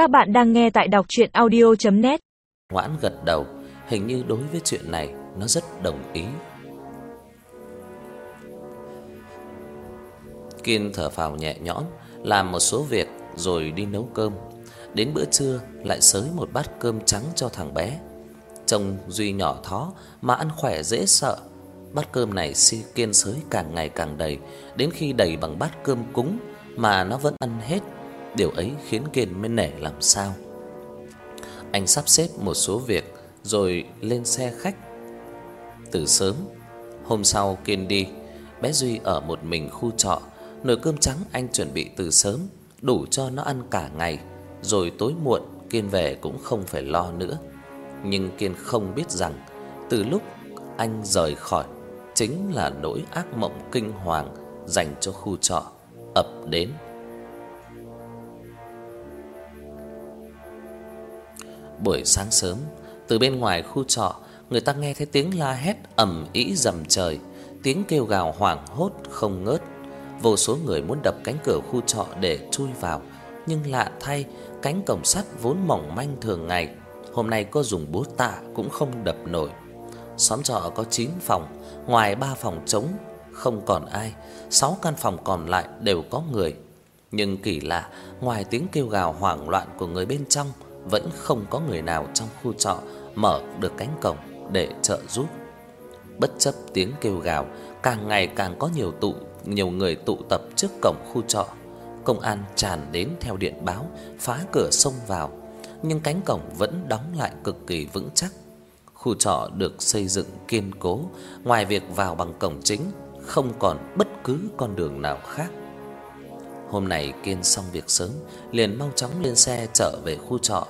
Các bạn đang nghe tại đọc audio net Ngoãn gật đầu, hình như đối với chuyện này nó rất đồng ý. Kiên thở phào nhẹ nhõm, làm một số việc rồi đi nấu cơm. Đến bữa trưa lại xới một bát cơm trắng cho thằng bé. Trông Duy nhỏ thó mà ăn khỏe dễ sợ. Bát cơm này Si Kiên xới càng ngày càng đầy, đến khi đầy bằng bát cơm cúng mà nó vẫn ăn hết. Điều ấy khiến Kiên mới nể làm sao. Anh sắp xếp một số việc rồi lên xe khách. Từ sớm, hôm sau Kiên đi, bé Duy ở một mình khu trọ, nồi cơm trắng anh chuẩn bị từ sớm, đủ cho nó ăn cả ngày, rồi tối muộn Kiên về cũng không phải lo nữa. Nhưng Kiên không biết rằng từ lúc anh rời khỏi chính là nỗi ác mộng kinh hoàng dành cho khu trọ ập đến. Buổi sáng sớm, từ bên ngoài khu trọ, người ta nghe thấy tiếng la hét ầm ĩ rầm trời, tiếng kêu gào hoảng hốt không ngớt. Vô số người muốn đập cánh cửa khu trọ để chui vào, nhưng lạ thay, cánh cổng sắt vốn mỏng manh thường ngày, hôm nay có dùng búa tạ cũng không đập nổi. Xóm trọ có 9 phòng, ngoài 3 phòng trống không còn ai, 6 căn phòng còn lại đều có người. Nhưng kỳ lạ, ngoài tiếng kêu gào hoảng loạn của người bên trong, vẫn không có người nào trong khu trọ mở được cánh cổng để trợ giúp. Bất chấp tiếng kêu gào, càng ngày càng có nhiều tụ nhiều người tụ tập trước cổng khu trọ. Công an tràn đến theo điện báo, phá cửa xông vào, nhưng cánh cổng vẫn đóng lại cực kỳ vững chắc. Khu trọ được xây dựng kiên cố, ngoài việc vào bằng cổng chính, không còn bất cứ con đường nào khác. Hôm nay Kiên xong việc sớm, liền mau chóng lên xe trở về khu trọ.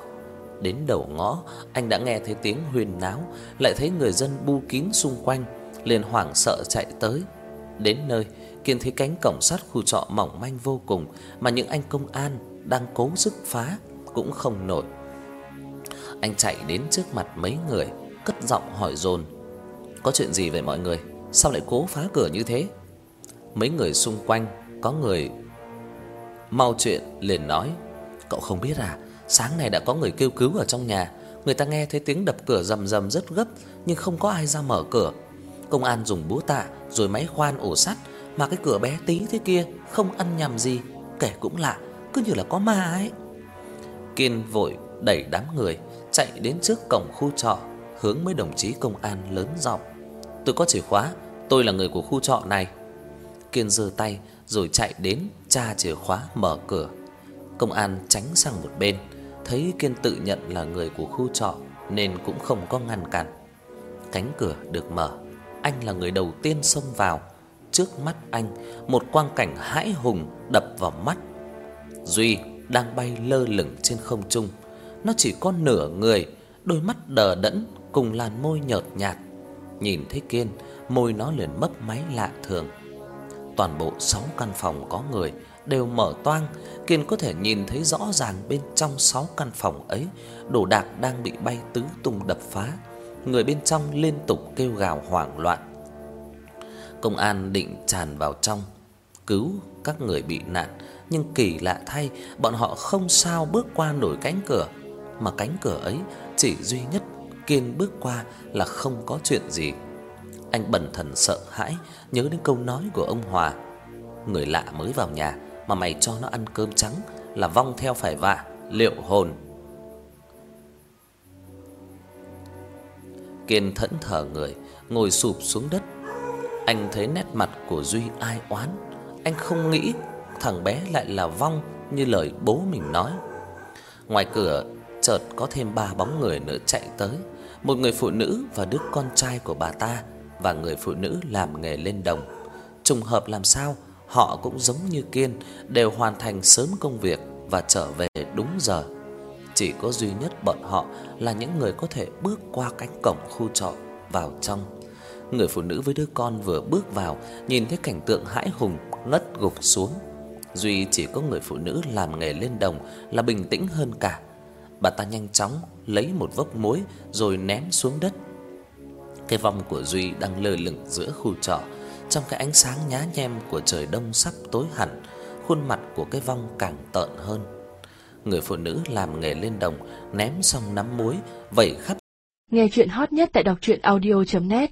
Đến đầu ngõ, anh đã nghe thấy tiếng huyên náo, lại thấy người dân bu kín xung quanh, liền hoảng sợ chạy tới. Đến nơi, Kiên thấy cánh cổng sắt khu trọ mỏng manh vô cùng mà những anh công an đang cố sức phá cũng không nổi. Anh chạy đến trước mặt mấy người, cất giọng hỏi dồn: "Có chuyện gì vậy mọi người? Sao lại cố phá cửa như thế?" Mấy người xung quanh có người mau chuyện liền nói: "Cậu không biết à, sáng nay đã có người kêu cứu ở trong nhà, người ta nghe thấy tiếng đập cửa rầm rầm rất gấp nhưng không có ai ra mở cửa. Công an dùng búa tạ rồi máy khoan ổ sắt mà cái cửa bé tí thế kia không ăn nhầm gì, kể cũng lạ, cứ như là có ma ấy." Kiên vội đẩy đám người chạy đến trước cổng khu trọ, hướng mấy đồng chí công an lớn giọng: "Tôi có chìa khóa, tôi là người của khu trọ này." Kiên giơ tay rồi chạy đến tra chìa khóa mở cửa. Công an tránh sang một bên, thấy Kiên tự nhận là người của khu trọ nên cũng không có ngăn cản. Cánh cửa được mở, anh là người đầu tiên xông vào. Trước mắt anh, một quang cảnh hãi hùng đập vào mắt. Duy đang bay lơ lửng trên không trung, nó chỉ có nửa người, đôi mắt đờ đẫn cùng làn môi nhợt nhạt. Nhìn thấy Kiên, môi nó liền mấp máy lạ thường. Toàn bộ 6 căn phòng có người đều mở toang, Kiên có thể nhìn thấy rõ ràng bên trong 6 căn phòng ấy, đồ đạc đang bị bay tứ tung đập phá. Người bên trong liên tục kêu gào hoảng loạn. Công an định tràn vào trong cứu các người bị nạn, nhưng kỳ lạ thay, bọn họ không sao bước qua nổi cánh cửa, mà cánh cửa ấy chỉ duy nhất Kiên bước qua là không có chuyện gì. Anh bần thần sợ hãi, nhớ đến câu nói của ông Hòa. Người lạ mới vào nhà mà mày cho nó ăn cơm trắng là vong theo phải vạ, liệu hồn. Kiên thẫn thờ người, ngồi sụp xuống đất. Anh thấy nét mặt của Duy ai oán, anh không nghĩ thằng bé lại là vong như lời bố mình nói. Ngoài cửa chợt có thêm ba bóng người nữa chạy tới, một người phụ nữ và đứa con trai của bà ta và người phụ nữ làm nghề lên đồng. Trùng hợp làm sao, họ cũng giống như Kiên, đều hoàn thành sớm công việc và trở về đúng giờ. Chỉ có duy nhất bọn họ là những người có thể bước qua cánh cổng khu trọ vào trong. Người phụ nữ với đứa con vừa bước vào, nhìn thấy cảnh tượng hãi hùng, ngất gục xuống. Duy chỉ có người phụ nữ làm nghề lên đồng là bình tĩnh hơn cả. Bà ta nhanh chóng lấy một vốc muối rồi ném xuống đất. Cái vòng của Duy đang lơ lửng giữa khu trọ, trong cái ánh sáng nhá nhem của trời đông sắp tối hẳn, khuôn mặt của cái vong càng tợn hơn. người phụ nữ làm nghề lên đồng, ném xong nắm muối, vẩy khắp. Nghe chuyện hot nhất tại đọc truyện audio net